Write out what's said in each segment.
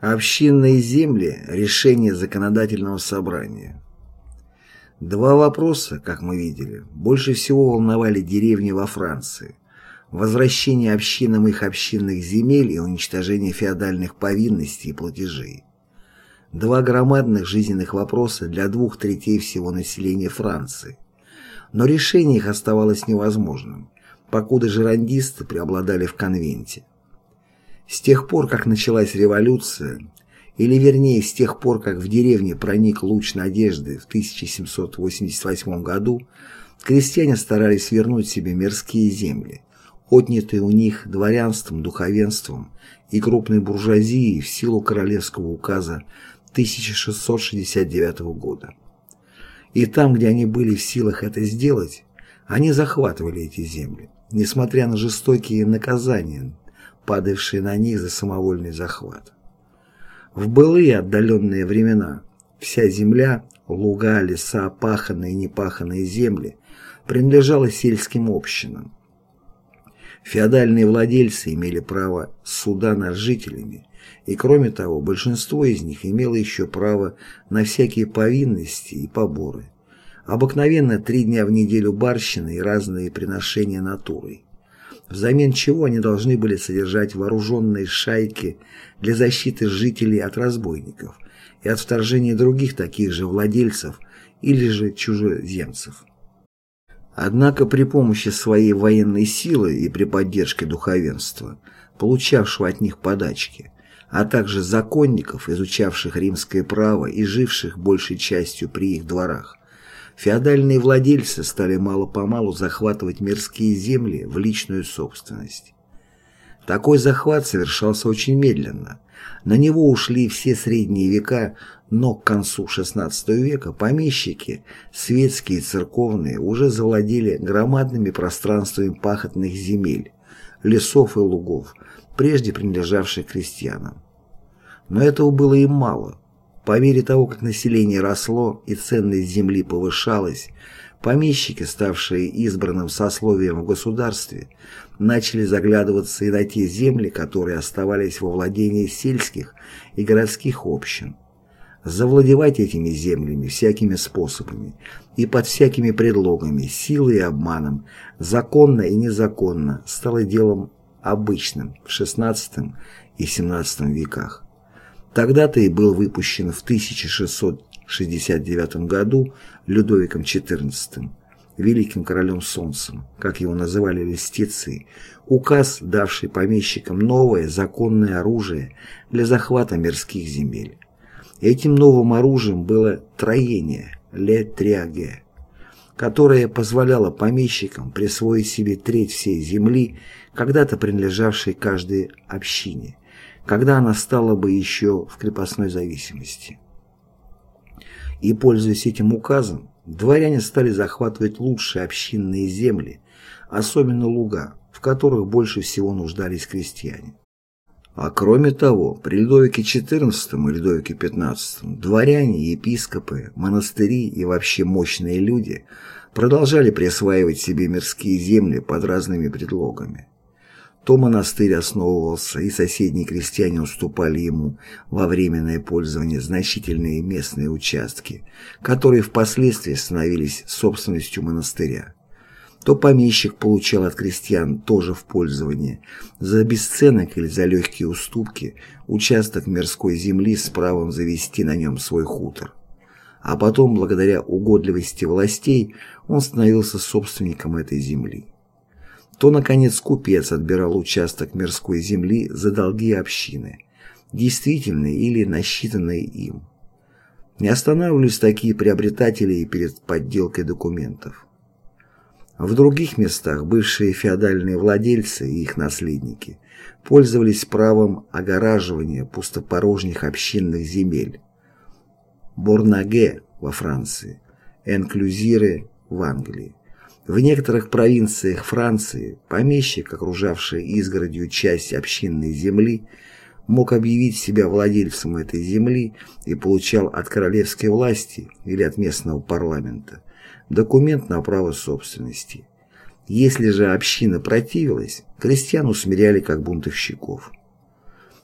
Общинные земли – решение законодательного собрания. Два вопроса, как мы видели, больше всего волновали деревни во Франции. Возвращение общинам их общинных земель и уничтожение феодальных повинностей и платежей. Два громадных жизненных вопроса для двух третей всего населения Франции. Но решение их оставалось невозможным, покуда жерандисты преобладали в конвенте. С тех пор, как началась революция, или вернее с тех пор, как в деревне проник луч надежды в 1788 году, крестьяне старались вернуть себе мирские земли, отнятые у них дворянством, духовенством и крупной буржуазией в силу королевского указа 1669 года. И там, где они были в силах это сделать, они захватывали эти земли, несмотря на жестокие наказания, падавшие на них за самовольный захват. В былые отдаленные времена вся земля, луга, леса, паханные и непаханные земли принадлежала сельским общинам. Феодальные владельцы имели право суда над жителями, и кроме того, большинство из них имело еще право на всякие повинности и поборы. Обыкновенно три дня в неделю барщины и разные приношения натурой взамен чего они должны были содержать вооруженные шайки для защиты жителей от разбойников и от вторжения других таких же владельцев или же чужеземцев. Однако при помощи своей военной силы и при поддержке духовенства, получавшего от них подачки, а также законников, изучавших римское право и живших большей частью при их дворах, феодальные владельцы стали мало-помалу захватывать мирские земли в личную собственность. Такой захват совершался очень медленно. На него ушли все средние века, но к концу XVI века помещики, светские и церковные, уже завладели громадными пространствами пахотных земель, лесов и лугов, прежде принадлежавших крестьянам. Но этого было им мало. По мере того, как население росло и ценность земли повышалась, помещики, ставшие избранным сословием в государстве, начали заглядываться и на те земли, которые оставались во владении сельских и городских общин. Завладевать этими землями всякими способами и под всякими предлогами, силой и обманом, законно и незаконно, стало делом обычным в XVI и XVII веках. Тогда-то и был выпущен в 1669 году Людовиком XIV, великим королем солнцем, как его называли листицы, указ, давший помещикам новое законное оружие для захвата мирских земель. Этим новым оружием было троение, ле триаге, которое позволяло помещикам присвоить себе треть всей земли, когда-то принадлежавшей каждой общине, когда она стала бы еще в крепостной зависимости. И, пользуясь этим указом, дворяне стали захватывать лучшие общинные земли, особенно луга, в которых больше всего нуждались крестьяне. А кроме того, при Людовике XIV и Людовике XV дворяне, епископы, монастыри и вообще мощные люди продолжали присваивать себе мирские земли под разными предлогами. То монастырь основывался, и соседние крестьяне уступали ему во временное пользование значительные местные участки, которые впоследствии становились собственностью монастыря. То помещик получал от крестьян тоже в пользование за бесценок или за легкие уступки участок мирской земли с правом завести на нем свой хутор. А потом, благодаря угодливости властей, он становился собственником этой земли то, наконец, купец отбирал участок мирской земли за долги общины, действительные или насчитанные им. Не останавливались такие приобретатели и перед подделкой документов. В других местах бывшие феодальные владельцы и их наследники пользовались правом огораживания пустопорожних общинных земель. Борнаге во Франции, Энклюзиры в Англии. В некоторых провинциях Франции помещик, окружавший изгородью часть общинной земли, мог объявить себя владельцем этой земли и получал от королевской власти или от местного парламента документ на право собственности. Если же община противилась, крестьян усмиряли как бунтовщиков.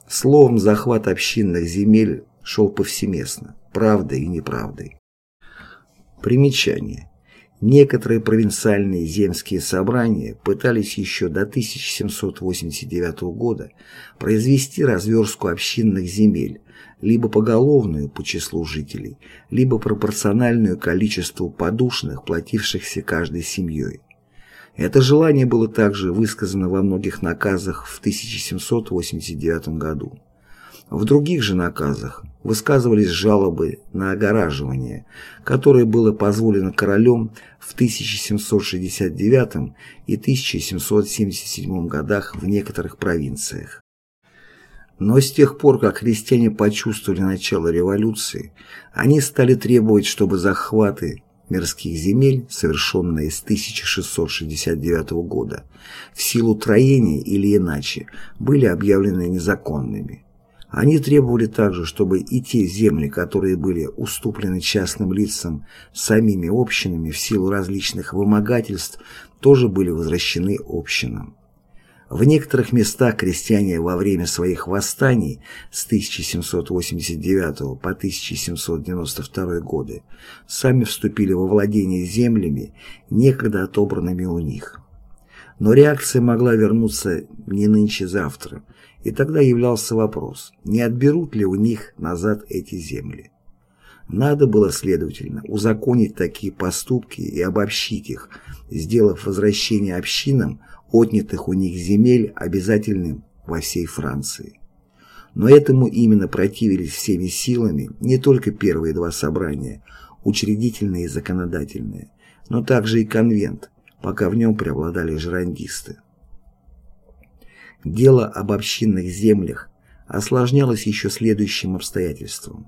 Словом, захват общинных земель шел повсеместно, правдой и неправдой. Примечание. Некоторые провинциальные земские собрания пытались еще до 1789 года произвести разверстку общинных земель, либо поголовную по числу жителей, либо пропорциональную количеству подушных, платившихся каждой семьей. Это желание было также высказано во многих наказах в 1789 году. В других же наказах высказывались жалобы на огораживание, которое было позволено королем в 1769 и 1777 годах в некоторых провинциях. Но с тех пор, как христиане почувствовали начало революции, они стали требовать, чтобы захваты мирских земель, совершенные с 1669 года, в силу троения или иначе, были объявлены незаконными. Они требовали также, чтобы и те земли, которые были уступлены частным лицам самими общинами в силу различных вымогательств, тоже были возвращены общинам. В некоторых местах крестьяне во время своих восстаний с 1789 по 1792 годы сами вступили во владение землями, некогда отобранными у них. Но реакция могла вернуться не нынче-завтра, и тогда являлся вопрос, не отберут ли у них назад эти земли. Надо было, следовательно, узаконить такие поступки и обобщить их, сделав возвращение общинам отнятых у них земель обязательным во всей Франции. Но этому именно противились всеми силами не только первые два собрания, учредительные и законодательные, но также и конвент, пока в нем преобладали жерандисты. Дело об общинных землях осложнялось еще следующим обстоятельством.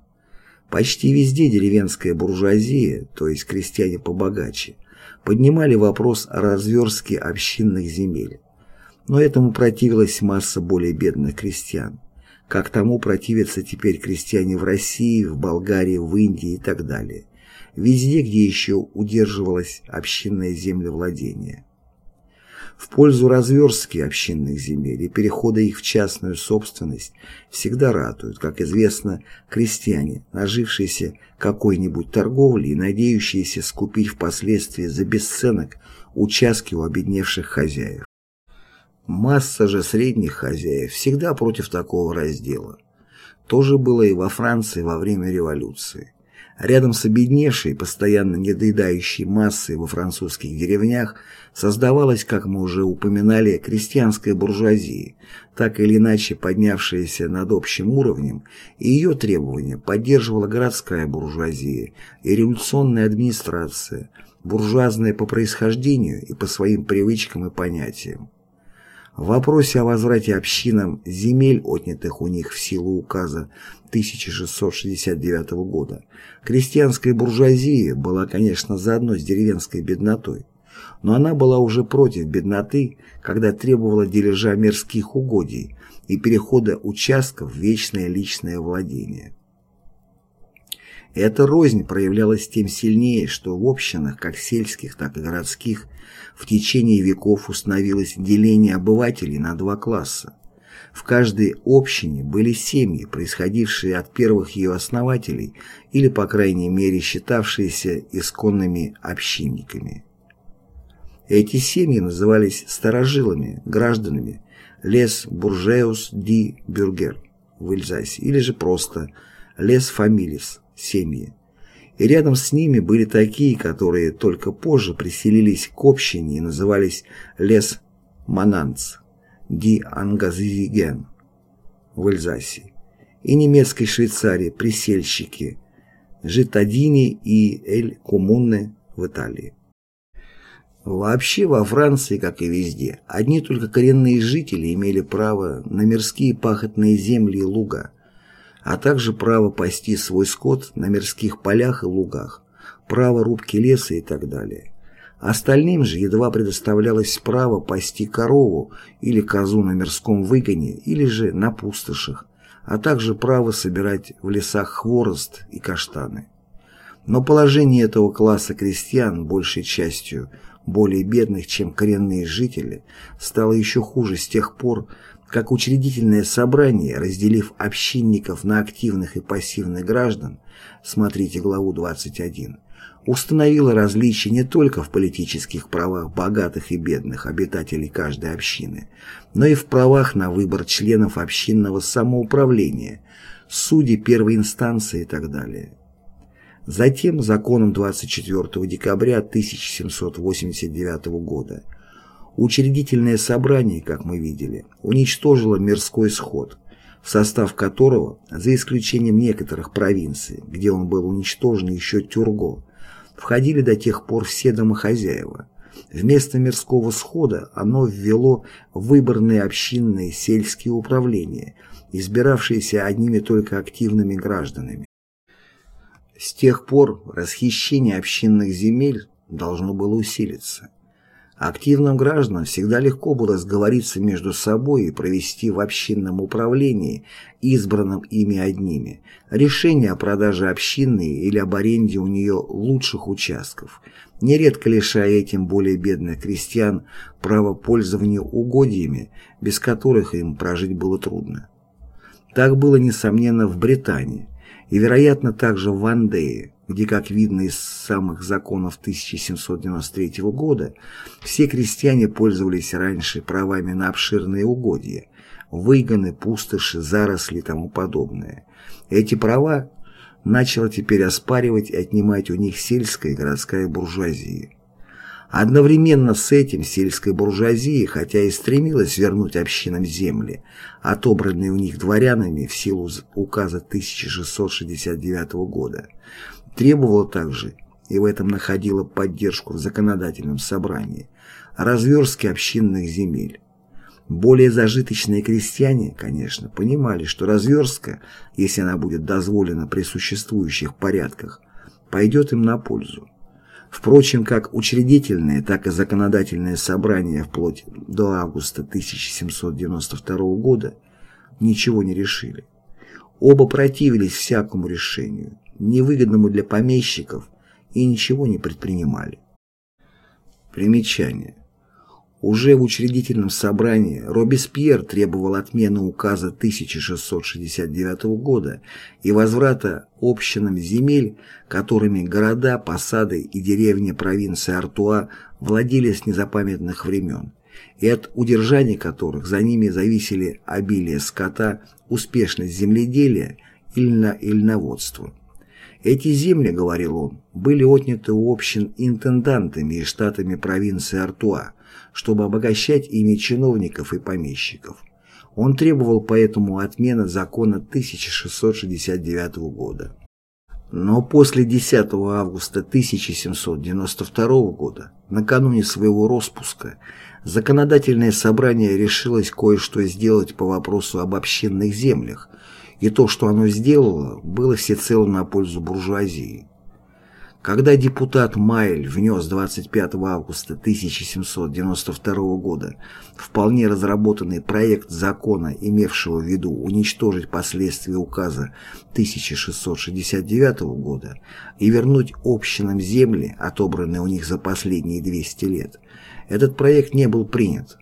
Почти везде деревенская буржуазия, то есть крестьяне побогаче, поднимали вопрос о разверстке общинных земель. Но этому противилась масса более бедных крестьян, как тому противятся теперь крестьяне в России, в Болгарии, в Индии и так далее, везде, где еще удерживалось общинное землевладение в пользу разверстки общинных земель и перехода их в частную собственность всегда ратуют, как известно, крестьяне, нажившиеся какой-нибудь торговлей и надеющиеся скупить впоследствии за бесценок участки у обедневших хозяев. Масса же средних хозяев всегда против такого раздела. То же было и во Франции во время революции. Рядом с обедневшей, постоянно недоедающей массой во французских деревнях создавалась, как мы уже упоминали, крестьянская буржуазия, так или иначе поднявшаяся над общим уровнем, и ее требования поддерживала городская буржуазия и революционная администрация, буржуазная по происхождению и по своим привычкам и понятиям. В вопросе о возврате общинам земель, отнятых у них в силу указа 1669 года, крестьянская буржуазия была, конечно, заодно с деревенской беднотой, но она была уже против бедноты, когда требовала дележа мирских угодий и перехода участков в вечное личное владение. Эта рознь проявлялась тем сильнее, что в общинах, как сельских, так и городских, в течение веков установилось деление обывателей на два класса. В каждой общине были семьи, происходившие от первых ее основателей или, по крайней мере, считавшиеся исконными общинниками. Эти семьи назывались старожилами, гражданами «лес буржеус ди бюргер» в Эльзасе или же просто «лес фамилис» семьи. И рядом с ними были такие, которые только позже приселились к общине и назывались Лес Мананц, Ди Ангазиген в Эльзасе, и немецкой Швейцарии присельщики Житадини и Эль Коммуне в Италии. Вообще во Франции, как и везде, одни только коренные жители имели право на мирские пахотные земли и луга – а также право пасти свой скот на мирских полях и лугах, право рубки леса и так далее. Остальным же едва предоставлялось право пасти корову или козу на мирском выгоне или же на пустошах, а также право собирать в лесах хворост и каштаны. Но положение этого класса крестьян, большей частью более бедных, чем коренные жители, стало еще хуже с тех пор, как учредительное собрание, разделив общинников на активных и пассивных граждан, смотрите главу 21, установило различия не только в политических правах богатых и бедных обитателей каждой общины, но и в правах на выбор членов общинного самоуправления, судей первой инстанции и так далее. Затем законом 24 декабря 1789 года учредительное собрание, как мы видели, уничтожило мирской сход, состав которого, за исключением некоторых провинций, где он был уничтожен еще Тюрго, входили до тех пор все домохозяева. Вместо мирского схода оно ввело выборные общинные сельские управления, избиравшиеся одними только активными гражданами. С тех пор расхищение общинных земель должно было усилиться. Активным гражданам всегда легко было сговориться между собой и провести в общинном управлении, избранном ими одними, решение о продаже общины или об аренде у нее лучших участков, нередко лишая этим более бедных крестьян права пользования угодьями, без которых им прожить было трудно. Так было, несомненно, в Британии, и, вероятно, также в Вандее, где, как видно из самых законов 1793 года, все крестьяне пользовались раньше правами на обширные угодья, выгоны, пустоши, заросли и тому подобное. Эти права начала теперь оспаривать и отнимать у них сельская и городская буржуазия. Одновременно с этим сельская буржуазия, хотя и стремилась вернуть общинам земли, отобранные у них дворянами в силу указа 1669 года, требовала также, и в этом находила поддержку в законодательном собрании, разверстки общинных земель. Более зажиточные крестьяне, конечно, понимали, что разверстка, если она будет дозволена при существующих порядках, пойдет им на пользу. Впрочем, как учредительное, так и законодательное собрание вплоть до августа 1792 года ничего не решили. Оба противились всякому решению, невыгодному для помещиков, и ничего не предпринимали. Примечание. Уже в учредительном собрании Робеспьер требовал отмены указа 1669 года и возврата общинам земель, которыми города, посады и деревни провинции Артуа владели с незапамятных времен, и от удержания которых за ними зависели обилие скота, успешность земледелия и льноводства. Эти земли, говорил он, были отняты у общин интендантами и штатами провинции Артуа, чтобы обогащать ими чиновников и помещиков. Он требовал поэтому отмены закона 1669 года. Но после 10 августа 1792 года, накануне своего распуска, законодательное собрание решилось кое-что сделать по вопросу об общинных землях, и то, что оно сделало, было всецело на пользу буржуазии. Когда депутат Майль внес 25 августа 1792 года вполне разработанный проект закона, имевшего в виду уничтожить последствия указа 1669 года и вернуть общинам земли, отобранные у них за последние 200 лет, этот проект не был принят.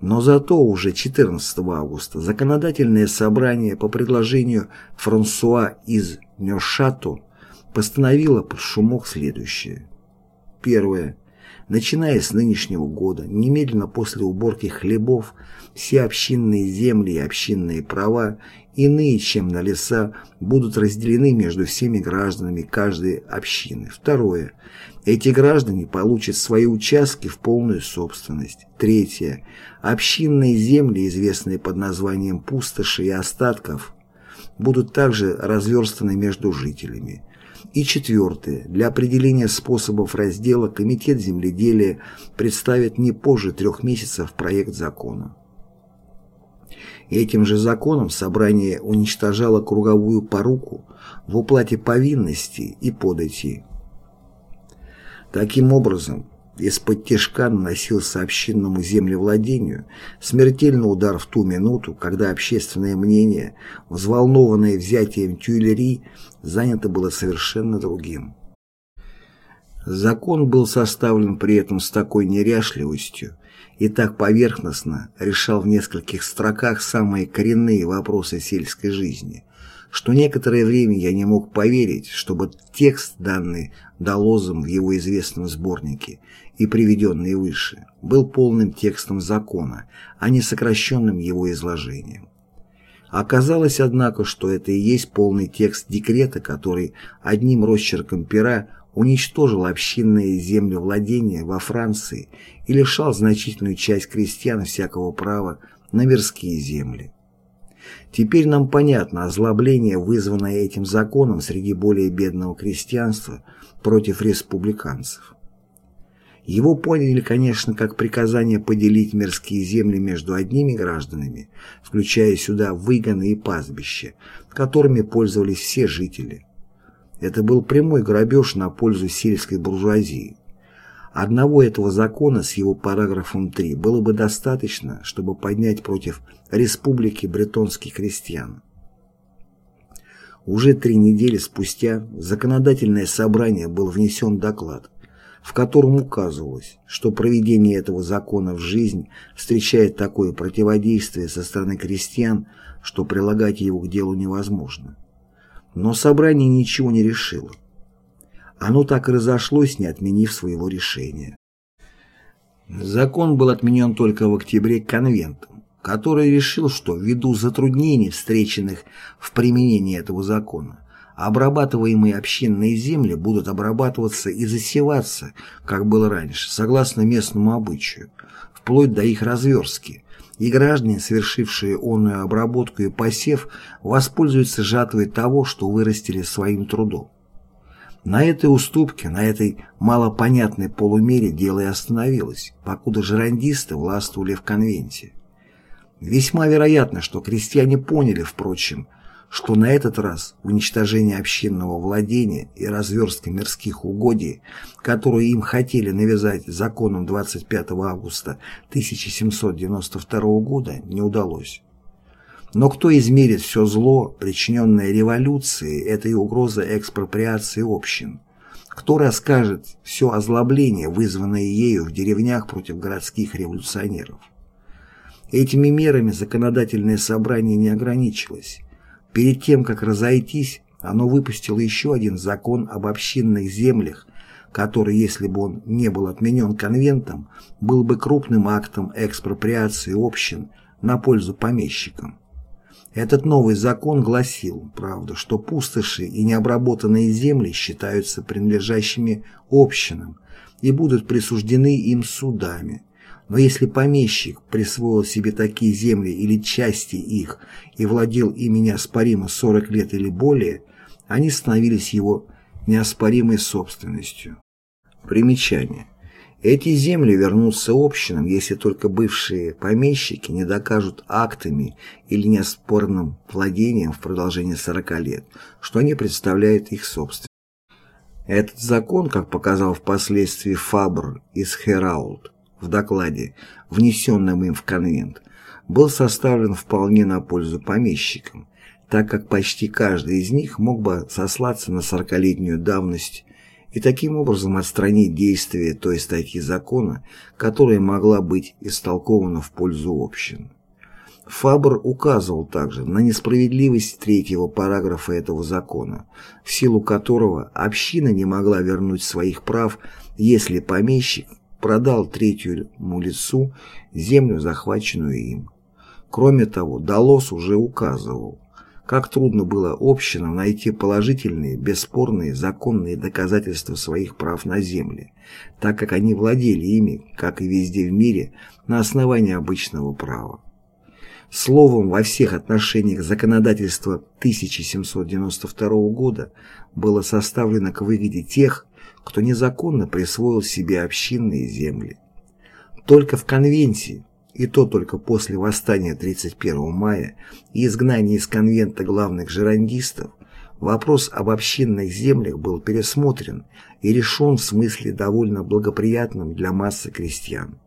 Но зато уже 14 августа законодательное собрание по предложению Франсуа из Нёшату постановила под шумок следующее. Первое. Начиная с нынешнего года, немедленно после уборки хлебов, все общинные земли и общинные права, иные, чем на леса, будут разделены между всеми гражданами каждой общины. Второе. Эти граждане получат свои участки в полную собственность. Третье. Общинные земли, известные под названием пустоши и остатков, будут также разверстаны между жителями. И четвертое. Для определения способов раздела Комитет земледелия представит не позже трех месяцев проект закона. Этим же законом собрание уничтожало круговую поруку в уплате повинностей и подати. Таким образом, из-под тяжка наносился общинному землевладению смертельный удар в ту минуту, когда общественное мнение, взволнованное взятием Тюильри, занято было совершенно другим. Закон был составлен при этом с такой неряшливостью и так поверхностно решал в нескольких строках самые коренные вопросы сельской жизни, что некоторое время я не мог поверить, чтобы текст, данный Долозом в его известном сборнике и приведенный выше, был полным текстом закона, а не сокращенным его изложением. Оказалось, однако, что это и есть полный текст декрета, который одним росчерком пера уничтожил общинные землевладения во Франции и лишал значительную часть крестьян всякого права на мирские земли. Теперь нам понятно озлобление, вызванное этим законом среди более бедного крестьянства против республиканцев. Его поняли, конечно, как приказание поделить мирские земли между одними гражданами, включая сюда выгоны и пастбища, которыми пользовались все жители. Это был прямой грабеж на пользу сельской буржуазии. Одного этого закона с его параграфом 3 было бы достаточно, чтобы поднять против республики бретонских крестьян. Уже три недели спустя в законодательное собрание был внесен доклад, в котором указывалось, что проведение этого закона в жизнь встречает такое противодействие со стороны крестьян, что прилагать его к делу невозможно. Но собрание ничего не решило. Оно так и разошлось, не отменив своего решения. Закон был отменен только в октябре конвентом, который решил, что ввиду затруднений, встреченных в применении этого закона, обрабатываемые общинные земли будут обрабатываться и засеваться, как было раньше, согласно местному обычаю, вплоть до их разверстки, и граждане, совершившие онную обработку и посев, воспользуются жатвой того, что вырастили своим трудом. На этой уступке, на этой малопонятной полумере дело и остановилось, покуда жерандисты властвовали в конвенте. Весьма вероятно, что крестьяне поняли, впрочем, что на этот раз уничтожение общинного владения и разверстка мирских угодий, которую им хотели навязать законом 25 августа 1792 года, не удалось. Но кто измерит все зло, причиненное революцией, этой угрозой экспроприации общин? Кто расскажет все озлобление, вызванное ею в деревнях против городских революционеров? Этими мерами законодательное собрание не ограничилось. Перед тем, как разойтись, оно выпустило еще один закон об общинных землях, который, если бы он не был отменен конвентом, был бы крупным актом экспроприации общин на пользу помещикам. Этот новый закон гласил, правда, что пустоши и необработанные земли считаются принадлежащими общинам и будут присуждены им судами, но если помещик присвоил себе такие земли или части их и владел ими неоспоримо 40 лет или более, они становились его неоспоримой собственностью. Примечание. Эти земли вернутся общинам, если только бывшие помещики не докажут актами или неоспорным владением в продолжении 40 лет, что они представляют их собственность. Этот закон, как показал впоследствии Фабр из Хераулд, в докладе, внесенном им в конвент, был составлен вполне на пользу помещикам, так как почти каждый из них мог бы сослаться на сорокалетнюю давность и таким образом отстранить действие той статьи закона, которая могла быть истолкована в пользу общин. Фабр указывал также на несправедливость третьего параграфа этого закона, в силу которого община не могла вернуть своих прав, если помещик продал третьему лицу землю, захваченную им. Кроме того, Далос уже указывал, как трудно было общинам найти положительные, бесспорные, законные доказательства своих прав на земле, так как они владели ими, как и везде в мире, на основании обычного права. Словом, во всех отношениях законодательство 1792 года было составлено к выгоде тех, кто незаконно присвоил себе общинные земли. Только в конвенции, и то только после восстания 31 мая и изгнания из конвента главных жерандистов, вопрос об общинных землях был пересмотрен и решен в смысле довольно благоприятном для массы крестьян.